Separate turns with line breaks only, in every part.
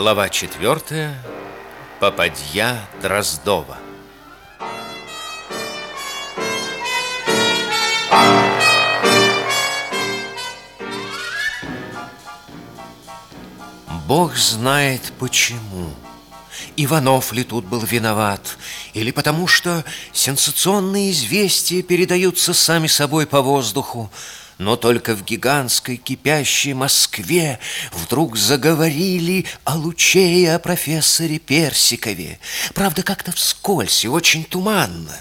Глава четвертая. Попадья Дроздова. Бог знает почему. Иванов ли тут был виноват, или потому что сенсационные известия передаются сами собой по воздуху, но только в гигантской кипящей Москве вдруг заговорили о Луче и о профессоре Персикове. Правда, как-то вскользь и очень туманно.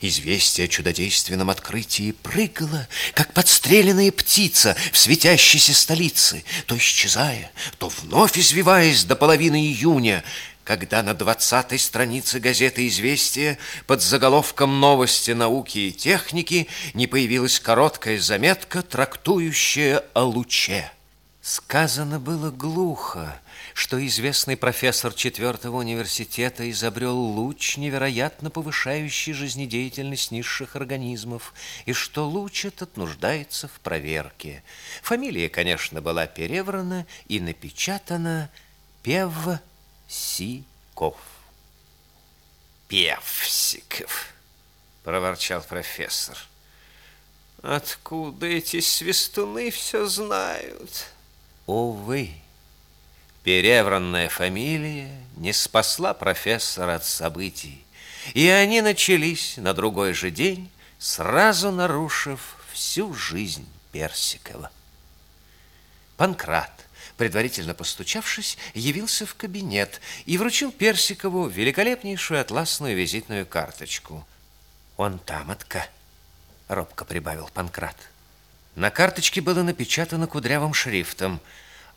Известие о чудодейственном открытии прыгало, как подстреленная птица в светящейся столице, то исчезая, то вновь извиваясь до половины июня, когда на двадцатой странице газеты «Известия» под заголовком «Новости науки и техники» не появилась короткая заметка, трактующая о луче. Сказано было глухо, что известный профессор четвертого университета изобрел луч, невероятно повышающий жизнедеятельность низших организмов, и что луч этот нуждается в проверке. Фамилия, конечно, была переврана и напечатана «Пев Сиков.
Певсиков, проворчал профессор. Откуда эти свистуны все знают?
Увы, перевранная фамилия не спасла профессора от событий, и они начались на другой же день, сразу нарушив всю жизнь Персикова. Панкрат, предварительно постучавшись, явился в кабинет и вручил Персикову великолепнейшую атласную визитную карточку. «Он тамотка», — робко прибавил Панкрат. На карточке было напечатано кудрявым шрифтом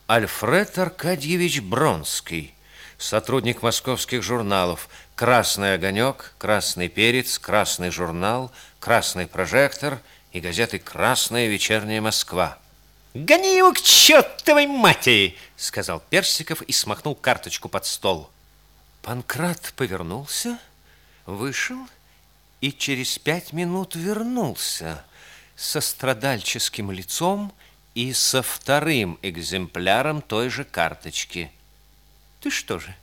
«Альфред Аркадьевич Бронский, сотрудник московских журналов, «Красный огонек», «Красный перец», «Красный журнал», «Красный прожектор» и газеты «Красная вечерняя Москва».
«Гони его к чертовой матери!» — сказал Персиков и смахнул карточку под стол.
Панкрат повернулся, вышел и через пять минут вернулся со страдальческим лицом и со вторым экземпляром той же карточки.
«Ты что же,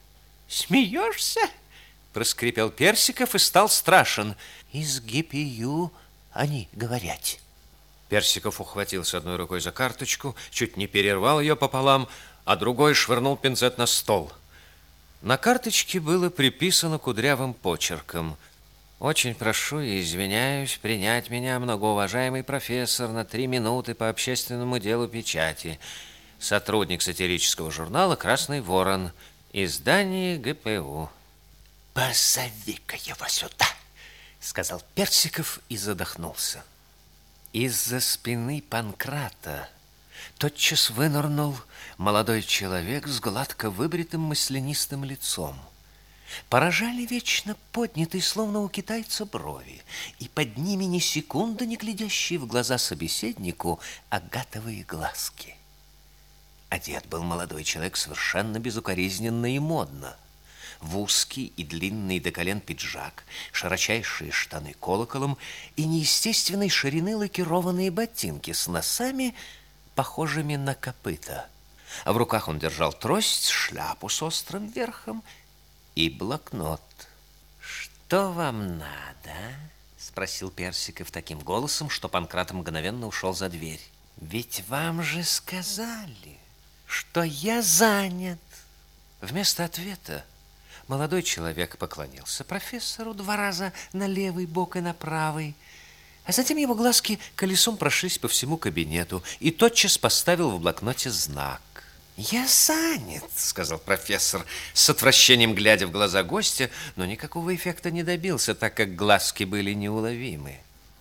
смеешься?»
— проскрипел Персиков и стал страшен. «Из ГПЮ они говорят». Персиков ухватился одной рукой за карточку, чуть не перервал ее пополам, а другой швырнул пинцет на стол. На карточке было приписано кудрявым почерком. «Очень прошу и извиняюсь принять меня, многоуважаемый профессор, на три минуты по общественному делу печати. Сотрудник сатирического журнала «Красный ворон», издание ГПУ».
«Позови-ка его сюда!» — сказал Персиков и задохнулся.
Из-за спины Панкрата тотчас вынырнул молодой человек с гладко выбритым маслянистым лицом. Поражали вечно поднятые, словно у китайца, брови, и под ними ни секунды не глядящие в глаза собеседнику агатовые глазки. Одет был молодой человек совершенно безукоризненно и модно – в узкий и длинный до колен пиджак, широчайшие штаны колоколом и неестественной ширины лакированные ботинки с носами, похожими на копыта. А в руках он держал трость, шляпу с острым верхом и блокнот. «Что вам надо?» — спросил Персиков таким голосом, что Панкрат мгновенно ушел за дверь. «Ведь вам же сказали, что я занят!» Вместо ответа Молодой человек поклонился профессору два раза на левый бок и на правый, а затем его глазки колесом прошлись по всему кабинету и тотчас поставил в блокноте знак. «Я занят», — сказал профессор, с отвращением глядя в глаза гостя, но никакого эффекта не добился, так как глазки были неуловимы.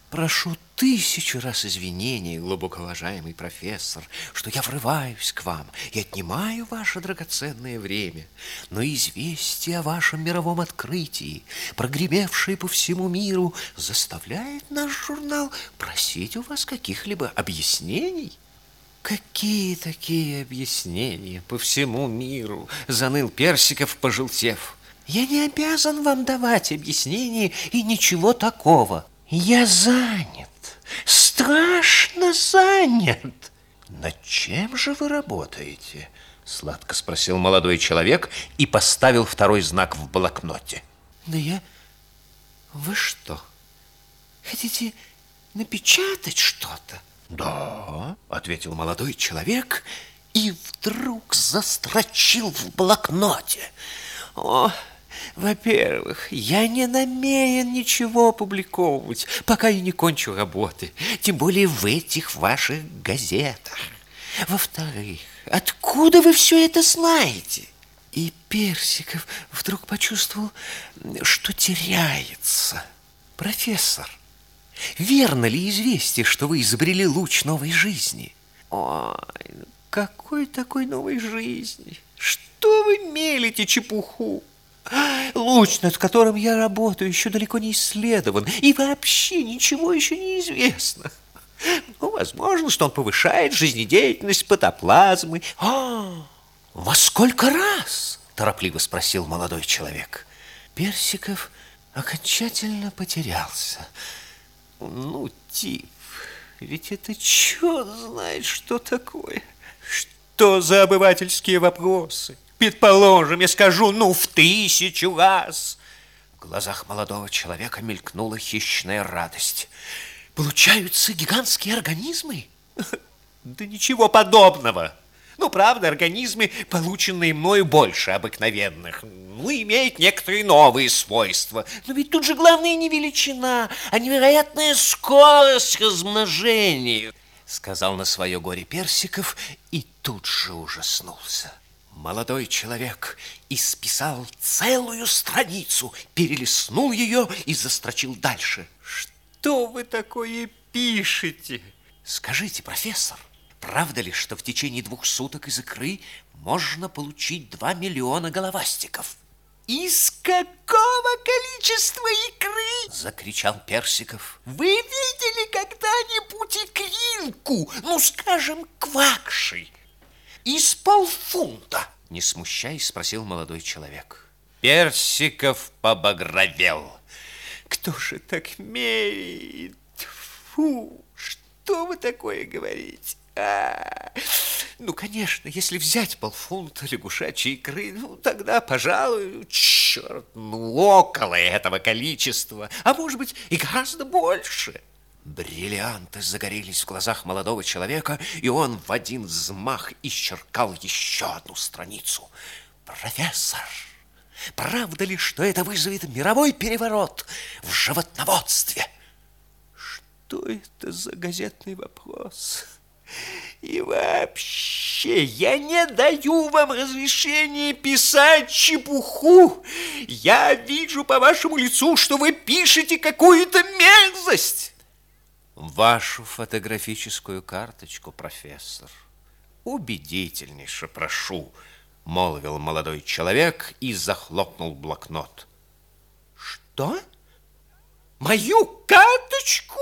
Прошу тысячу раз извинений, глубоко уважаемый профессор, что я врываюсь к вам и отнимаю ваше драгоценное время. Но известие о вашем мировом открытии, прогремевшее по всему миру, заставляет наш журнал просить у вас каких-либо объяснений. Какие такие объяснения по всему миру? Заныл Персиков, пожелтев. Я не обязан вам давать объяснений и ничего такого. Я занят, страшно занят. Над чем же вы работаете? Сладко спросил молодой человек и поставил второй знак в блокноте. Да я... Вы что, хотите напечатать что-то? Да, ответил молодой человек и вдруг застрочил в блокноте. О, во-первых, я не намерен ничего опубликовывать, пока я не кончу работы, тем более в этих ваших газетах. Во-вторых, откуда вы все это знаете? И Персиков вдруг почувствовал, что теряется. Профессор, Верно ли известие, что вы изобрели луч новой жизни? Ой, какой такой новой жизни? Что вы мелите чепуху? Луч, над которым я работаю, еще далеко не исследован, и вообще ничего еще не известно. Ну, возможно, что он повышает жизнедеятельность патоплазмы. А, во сколько раз? Торопливо спросил молодой человек. Персиков окончательно потерялся. Ну, тип, ведь это черт знает, что такое. Что за обывательские вопросы? Предположим, я скажу, ну, в тысячу раз. В глазах молодого человека мелькнула хищная радость. Получаются гигантские организмы? Да ничего подобного. Ну, правда, организмы, полученные мною больше обыкновенных, ну, имеют некоторые новые свойства. Но ведь тут же главное не величина, а невероятная скорость размножения, сказал на свое горе Персиков и тут же ужаснулся. Молодой человек исписал целую страницу, перелистнул ее и застрочил дальше. Что вы такое пишете? Скажите, профессор, Правда ли, что в течение двух суток из икры можно получить два миллиона головастиков? Из какого количества икры? Закричал Персиков. Вы видели когда-нибудь икринку, ну, скажем, квакши? Из полфунта. Не смущаясь, спросил молодой человек. Персиков побагровел. Кто же так меряет? Фу, что вы такое говорите? А, ну, конечно, если взять полфунта лягушачьей икры, ну, тогда, пожалуй, черт, ну, около этого количества, а может быть и гораздо больше. Бриллианты загорелись в глазах молодого человека, и он в один взмах исчеркал еще одну страницу. Профессор, правда ли, что это вызовет мировой переворот в животноводстве? Что это за газетный вопрос? И вообще, я не даю вам разрешения писать чепуху. Я вижу по вашему лицу, что вы пишете какую-то мерзость. Вашу фотографическую карточку, профессор, убедительнейше прошу, молвил молодой человек и захлопнул блокнот. Что? Мою карточку?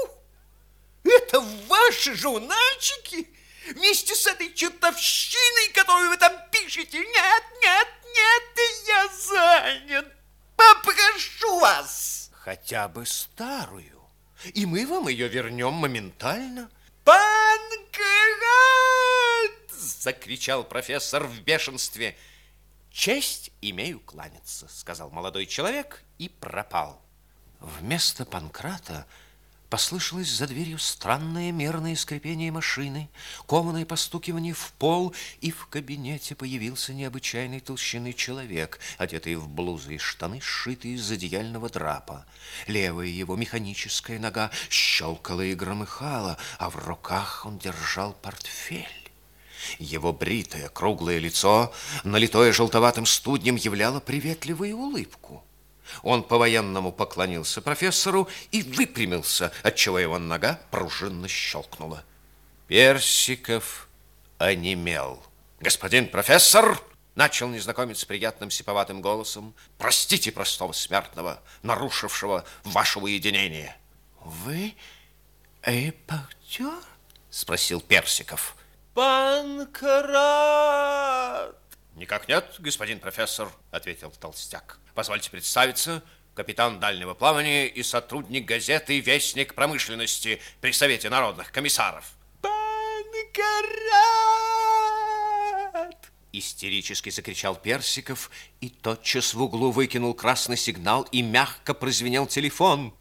Это ваши журнальчики? Вместе с этой чертовщиной, которую вы там пишете? Нет, нет, нет, я занят. Попрошу вас. Хотя бы старую. И мы вам ее вернем моментально. Панкрат! Закричал профессор в бешенстве. Честь имею кланяться, сказал молодой человек и пропал. Вместо Панкрата Послышалось за дверью странное мерное скрипение машины, кованое постукивание в пол, и в кабинете появился необычайной толщины человек, одетый в блузы и штаны, сшитые из одеяльного драпа. Левая его механическая нога щелкала и громыхала, а в руках он держал портфель. Его бритое круглое лицо, налитое желтоватым студнем, являло приветливую улыбку. Он по-военному поклонился профессору и выпрямился, отчего его нога пружинно щелкнула. Персиков онемел. «Господин профессор!» Начал незнакомец с приятным сиповатым голосом. «Простите простого смертного, нарушившего ваше уединение». «Вы репортер?» Спросил Персиков.
Панкрат!
Никак нет, господин профессор, ответил толстяк. Позвольте представиться, капитан дальнего плавания и сотрудник газеты «Вестник промышленности» при Совете народных комиссаров.
Панкрат!
Истерически закричал Персиков и тотчас в углу выкинул красный сигнал и мягко прозвенел телефон.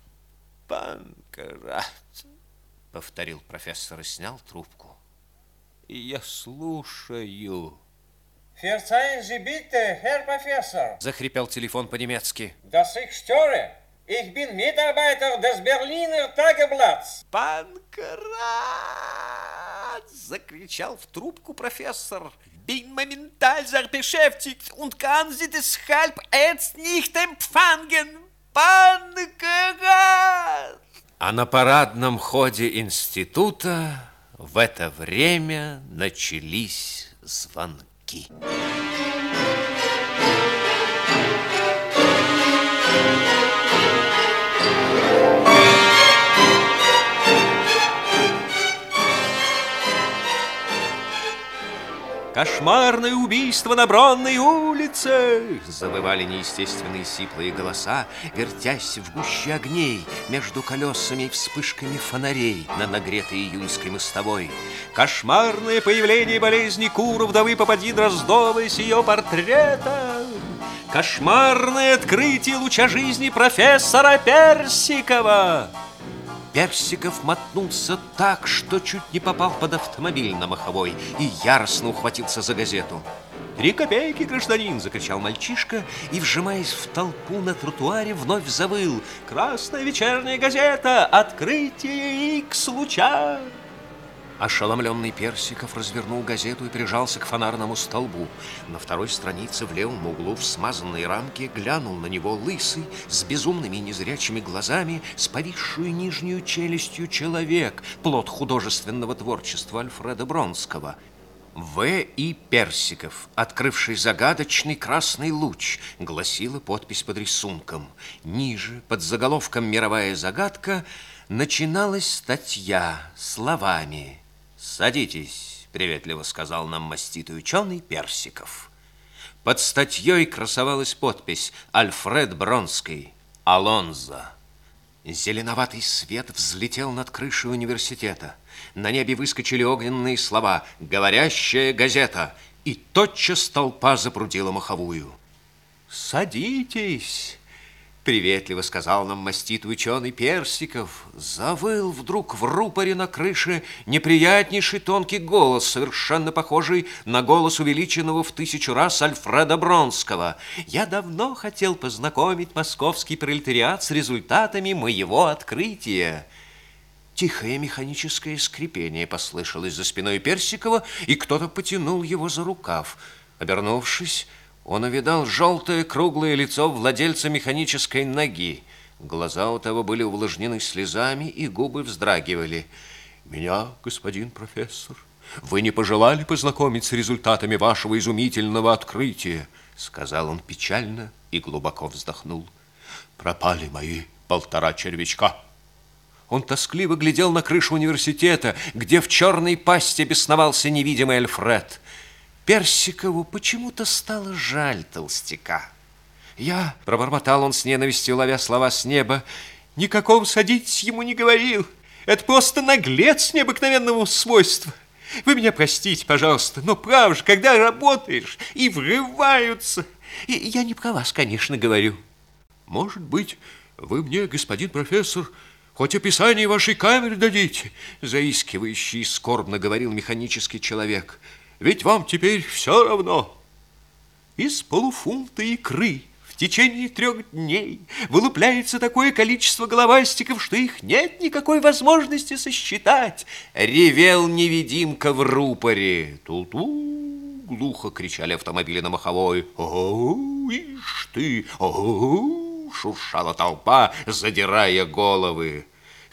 Панкрат,
повторил профессор и снял трубку.
Я слушаю.
Verzeihen Sie bitte, Herr Professor,
Захрипел телефон по-немецки.
dass ich störe. Ich bin Mitarbeiter des Berliner Tageblatts.
Панкрат! Закричал в трубку профессор. Bin momentan sehr beschäftigt und kann Sie deshalb jetzt nicht empfangen. Панкрат!
А на парадном ходе института в это время начались звонки. き。
Кошмарное убийство на Бронной улице!
Завывали неестественные сиплые голоса, вертясь в гуще огней между колесами и вспышками фонарей на нагретой июньской мостовой.
Кошмарное появление болезни Кура, вдовы попади Дроздовой с ее портретом. Кошмарное открытие луча жизни профессора Персикова.
Персиков мотнулся так, что чуть не попал под автомобиль на Маховой и яростно ухватился за газету.
«Три копейки, гражданин!»
— закричал мальчишка и, вжимаясь в толпу на тротуаре, вновь завыл.
«Красная вечерняя газета! Открытие Икс луча!»
Ошеломленный Персиков развернул газету и прижался к фонарному столбу. На второй странице в левом углу в смазанной рамке глянул на него лысый, с безумными незрячими глазами, с повисшую нижнюю челюстью человек, плод художественного творчества Альфреда Бронского. В. И. Персиков, открывший загадочный красный луч, гласила подпись под рисунком. Ниже, под заголовком «Мировая загадка», начиналась статья словами «Садитесь», — приветливо сказал нам маститый ученый Персиков. Под статьей красовалась подпись «Альфред Бронский, Алонзо». Зеленоватый свет взлетел над крышей университета. На небе выскочили огненные слова «Говорящая газета», и тотчас толпа запрудила маховую.
«Садитесь!»
Приветливо сказал нам маститый ученый Персиков. Завыл вдруг в рупоре на крыше неприятнейший тонкий голос, совершенно похожий на голос увеличенного в тысячу раз Альфреда Бронского. Я давно хотел познакомить московский пролетариат с результатами моего открытия. Тихое механическое скрипение послышалось за спиной Персикова, и кто-то потянул его за рукав. Обернувшись, он увидал желтое круглое лицо владельца механической ноги. Глаза у того были увлажнены слезами, и губы вздрагивали.
«Меня, господин профессор, вы не пожелали познакомить с результатами вашего изумительного открытия?»
Сказал он печально и глубоко вздохнул.
«Пропали мои полтора червячка».
Он тоскливо глядел на крышу университета, где в черной пасти бесновался невидимый Альфред. Персикову почему-то стало жаль толстяка. «Я...» — пробормотал он с ненавистью, ловя слова с неба.
«Никакого садитесь ему не говорил. Это просто наглец необыкновенного свойства. Вы меня простите, пожалуйста, но право же, когда работаешь и врываются...
И я не про вас, конечно, говорю».
«Может быть, вы мне, господин профессор, хоть описание вашей камеры дадите?» Заискивающий скорбно говорил механический человек – ведь вам теперь все равно. Из полуфунта икры в течение трех дней вылупляется такое количество головастиков, что их нет никакой возможности сосчитать.
Ревел невидимка в рупоре. Ту-ту, глухо кричали автомобили на маховой.
О, ишь ты, о, шуршала толпа, задирая головы.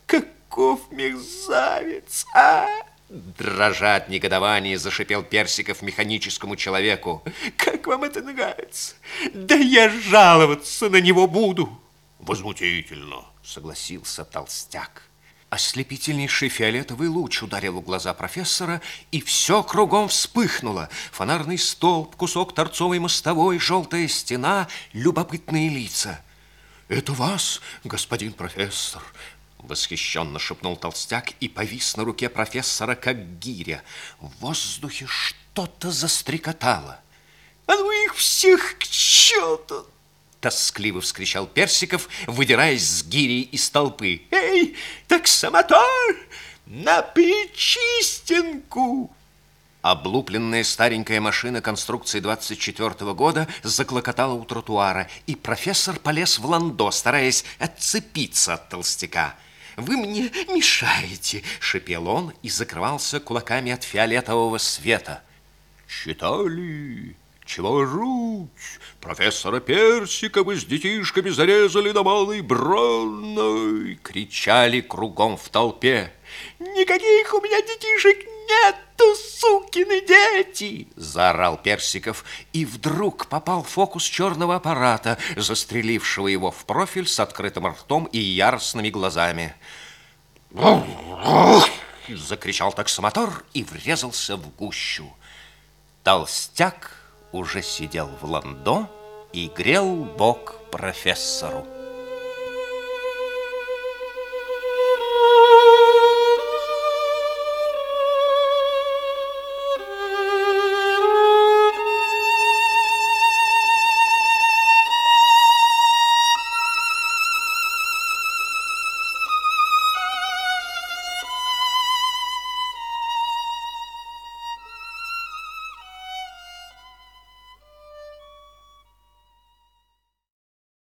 Каков мерзавец, а!
Дрожа от негодования, зашипел Персиков механическому человеку.
«Как вам это нравится? Да я жаловаться на него буду!»
«Возмутительно!» — согласился толстяк. Ослепительнейший фиолетовый луч ударил в глаза профессора, и все кругом вспыхнуло. Фонарный столб, кусок торцовой мостовой, желтая стена, любопытные лица.
«Это вас, господин профессор?»
Восхищенно шепнул толстяк и повис на руке профессора, как гиря. В воздухе что-то застрекотало.
«А ну их всех к черту!»
Тоскливо вскричал Персиков, выдираясь с гири из толпы.
«Эй, таксомотор, на Причистенку!»
Облупленная старенькая машина конструкции 24 -го года заклокотала у тротуара, и профессор полез в ландо, стараясь отцепиться от толстяка. «Вы мне мешаете!» – шипел он и закрывался кулаками от фиолетового света.
«Читали?» Чего жуть? Профессора Персикова с детишками зарезали на Малой Бронной!»
Кричали кругом в толпе.
«Никаких у меня детишек нету, сукины дети!»
Заорал Персиков и вдруг попал в фокус черного аппарата, застрелившего его в профиль с открытым ртом и яростными глазами. Закричал таксомотор и врезался в гущу. Толстяк уже сидел в ландо и грел бок профессору.